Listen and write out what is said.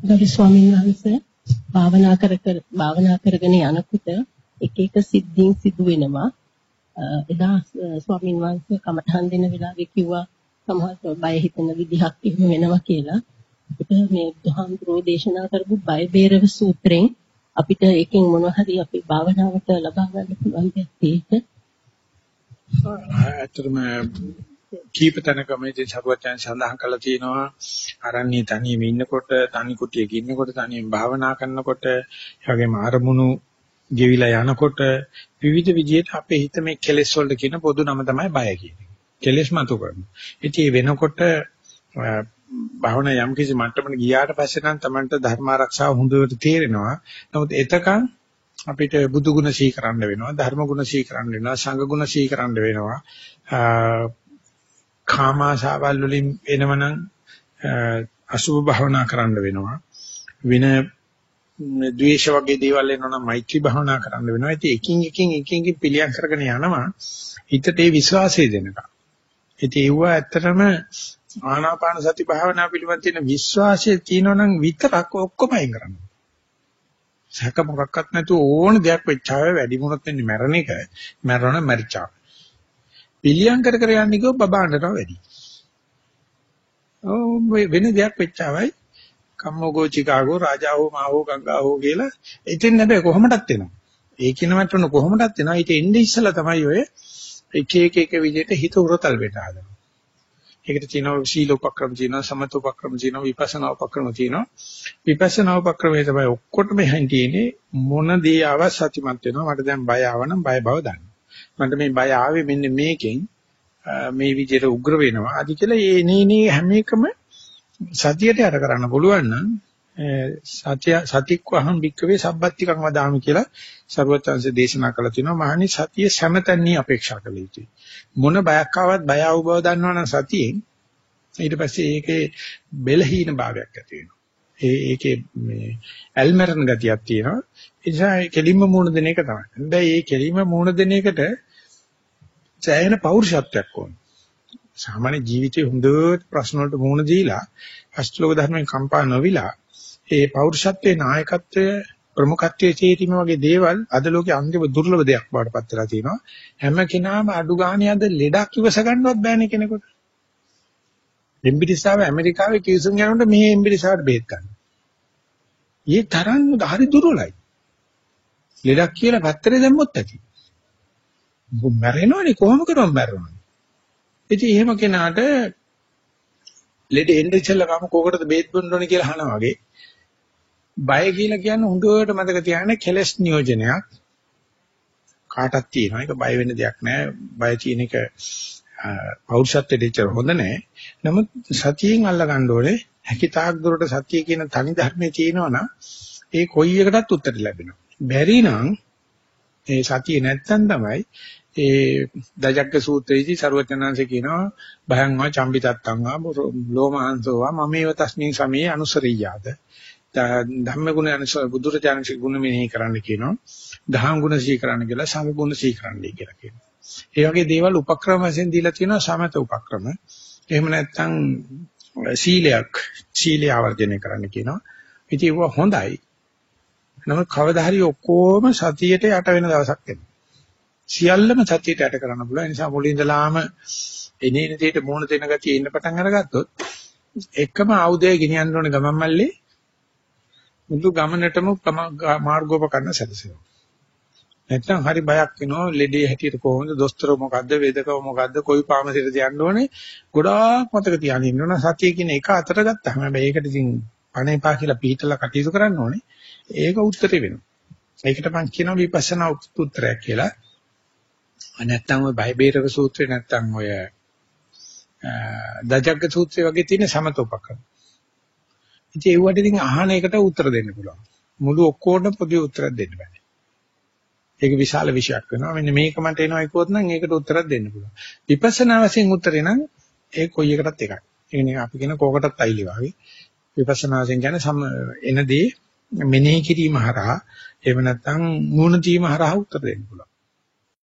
ගරු ස්වාමීන් වහන්සේ භාවනා කර කර භාවනා කරගෙන යනකොට එක එක සිද්ධීන් සිදු වෙනවා. එදා ස්වාමීන් වහන්සේ කමඨහන් දෙන වෙලාවේ කිව්වා සමහර බය හිතෙන විදිහක් එහෙම වෙනවා කියලා. අපිට මේ දුහන්තරෝ දේශනා කරපු බය බේරව සූත්‍රයෙන් අපිට එකෙන් මොනවා හරි අපේ භාවනාවට ලබා ගන්න පුළුවන් දෙයක් ඇත්තටම කීප තැනකම ඉතින් සරුවචයන් සඳහන් කළා තියෙනවා අරණ්‍ය තනියම ඉන්නකොට තනි කුටියක ඉන්නකොට තනියම භාවනා කරනකොට එවැගේම අරමුණු ගෙවිලා යනකොට විවිධ විදිහට අපේ හිත මේ කෙලෙස් වලට කියන පොදු නම තමයි බය කියන්නේ. කෙලෙස් මතු කරන. ඉතින් වෙනකොට භාවනා යම් කිසි මට්ටමකට ගියාට පස්සේ නම් Tamanට ධර්ම ආරක්ෂාව හොඳට තේරෙනවා. නමුත් එතකන් අපිට බුදු ගුණ සීකරන්න වෙනවා, ධර්ම ගුණ සීකරන්න වෙනවා, සංඝ ගුණ සීකරන්න වෙනවා. කාමාශාවල් වලින් එනවනම් අසුභ භාවනා කරන්න වෙනවා. වෙන ද්වේෂ වගේ දේවල් එනවනම් මෛත්‍රී භාවනා කරන්න වෙනවා. ඉතින් එකින් එකින් එකින් එකින් පිළියම් කරගෙන යනවා. හිතට ඒ විශ්වාසය දෙනකම්. ඉතින් ඒව ඇත්තටම ආනාපාන සති භාවනා පිළිබඳ තියෙන විශ්වාසය තියෙනවනම් විතරක් ඔක්කොම අයින් කරන්න. සැක මොකක්වත් නැතුව ඕන දෙයක් වෙච්චාව වැඩි මොනොත් වෙන්නේ මැරණ එක. මැරණ මරිචා. පිළියම් කර කර යන්නේ කිව්ව බබාණ්ඩනවා වැඩි. ඔව් වෙන දෙයක් වෙච්චාවයි කම්මෝගෝ චිකාගෝ රාජාවෝ මාවෝ ගංගාවෝ කියලා ඉතින් නැබැයි කොහොමදත් වෙනවා. ඒ කියන මට්ටම කොහොමදත් වෙනවා. ඊට එන්නේ ඉස්සලා තමයි ඔය එක එක එක විදිහට හිත උරතල් වෙට හදනවා. ඒකට තියෙනවා සීල උපක්‍රම තියෙනවා සමත උපක්‍රම තියෙනවා විපස්සනා උපක්‍රම තියෙනවා විපස්සනා උපක්‍රමයේ තමයි ඔක්කොටම එහෙන් තියෙන්නේ මොන දේ ආව සතිමත් වෙනවා මට දැන් බය ආවනම් බය බව දන්න මට මේ බය ආවේ මෙන්න මේකෙන්. මේ විදිහට උග්‍ර වෙනවා. අදි කියලා ඒ නීනී හැම එකම සතියට යට කරන්න පුළුවන් නම් සත්‍ය සතික්වහම් වික්කවේ සබ්බත්තිකං වදාමි කියලා සර්වත්‍ංශ දේශනා කළා තිනවා මහනි සතිය සෑමතැනී අපේක්ෂා කළ යුතුයි. මොන බයක් ආවත් බය අවබව දන්නවනම් සතියෙන් ඊට පස්සේ ඒකේ බෙලහීන භාවයක් ඇති වෙනවා. ඒ ඒකේ මේ ඇල්මරන ගතියක් තියෙනවා. ඒ නිසා කෙලින්ම මූණ දෙන එක තමයි. හැබැයි මේ කෙලින්ම මූණ දෙන එකට සෑහෙන පෞරුෂත්වයක් ඕන සාමාන්‍ය ජීවිතේ හොඳට ප්‍රශ්න වලට මුහුණ දීලා අෂ්ටලෝක ධර්මයෙන් කම්පා නොවිලා ඒ පෞරුෂත්වයේ නායකත්වය ප්‍රමුඛත්වයේ තේරීම වගේ දේවල් අද ලෝකේ අන්තිම දුර්ලභ දෙයක් බවට පත් වෙලා තියෙනවා හැම කෙනාම අඩු ගානේ අද ලෙඩක් ඉවස ගන්නවත් බෑනේ කෙනෙකුට එම්බිරිසාව ඇමරිකාවේ කිව්සුම් යනකොට මෙහි එම්බිරිසාවට බේත් ගන්න. ඊ තරම් හරි දුර්වලයි. ලෙඩක් කියලා පත්තරේ දැම්මොත් ඇති. මැරෙනවනේ? කොහොම කරොම් මැරෙනවනේ. ඉතින් එහෙම කෙනාට ලෙඩ එන්න ඉස්සෙල්ලා මම කෝකටද බේත් බොන්න ඕනේ කියලා අහනවා වගේ. බය කියලා කියන්නේ හොඳට මතක තියාගන්න කෙලස් නියෝජනයක් කාටත් තියෙනවා. ඒක බය වෙන්න දෙයක් නෑ. බය තියෙන එක පෞරුෂත්වයට දෙච්චර හොඳ නෑ. නමුත් සතියෙන් අල්ල ගන්න ඕනේ හැකිතාක් දුරට සතිය කියන තනි ධර්මයේ තියෙනවනම් ඒ කොයි එකටත් උත්තර ලැබෙනවා. බැරි නම් ඒ සතිය නැත්තම් තමයි ඒ දජග්ග සූත්‍රයේදී ਸਰවඥාන්සේ කියනවා භයං වා චම්බිතත්තං වා ලෝමහංසෝ වා මමේව තස්මින් සමේ අනුසරියාද? ධම්ම ගුණ අනුසර බුදුරජාණන්සේ ගුණ මෙනෙහි කරන්න කියනවා. දහම් ගුණ සිහි කරන්න කියලා සංඝ ගුණ සිහි කරන්නයි කියලා කියනවා. ඒ වගේ දේවල් උපක්‍රම වශයෙන් දීලා තියෙනවා සමත උපක්‍රම. එහෙම නැත්නම් සීලයක් සීලය ආවර්ජනය කරන්න කියනවා. ඉතින් ඒක හොඳයි. නමුත් කවදා හරි ඔක්කොම සතියට යට වෙන දවසක් එනවා. සියල්ලම සත්‍යයට යට කරන්න පුළුවන්. ඒ නිසා මුලින් ඉඳලාම එනේන දෙයට මුහුණ දෙන ගතිය ඉන්න පටන් අරගත්තොත් එකම ආයුධය ගෙනියන්න ඕනේ ගමන් මල්ලේ. මුළු ගමනටම මාර්ගෝපකරණ සැලසෙනවා. නැත්නම් හරි බයක් වෙනවා ලෙඩේ හැටියට කොහොමද දොස්තර මොකද්ද වේදකව මොකද්ද කොයි පාමසිරද යන්න ඕනේ ගොඩාක් මතක තියාගෙන ඉන්න ඕන. සතිය කියන එක අතට ගත්තාම හැබැයි ඒකට ඉතින් පණ එපා කියලා පිළිතලා කටයුතු කරන්න ඕනේ. ඒක උත්තරේ වෙනවා. ඒකට මම කියනවා විපස්සනා උත්තරයක් කියලා. නැත්තම් ඔය බයිබේරක සූත්‍රේ නැත්තම් ඔය දජග්ග සූත්‍රය වගේ තියෙන සමතෝපකරණ. ඉතින් ඒ වගේ ඉතින් අහන එකට උත්තර දෙන්න පුළුවන්. මුළු ඔක්කොටම පොදු උත්තරයක් දෙන්න බෑ. ඒක විශාල විෂයක් වෙනවා. මෙන්න මේක මට එනවා ඒකවත් නම් ඒකට උත්තරයක් දෙන්න පුළුවන්. විපස්සනා වශයෙන් උත්තරේ නම් ඒ කොයි එකටත් එකයි. ඒ කියන්නේ අපි කියන කෝකටත් අයිලි වගේ. විපස්සනා වශයෙන් කියන්නේ සම එනදී මෙනෙහි කිරීම හරහා එහෙම නැත්නම් මූණ දීම හරහා උත්තර දෙන්න පුළුවන්.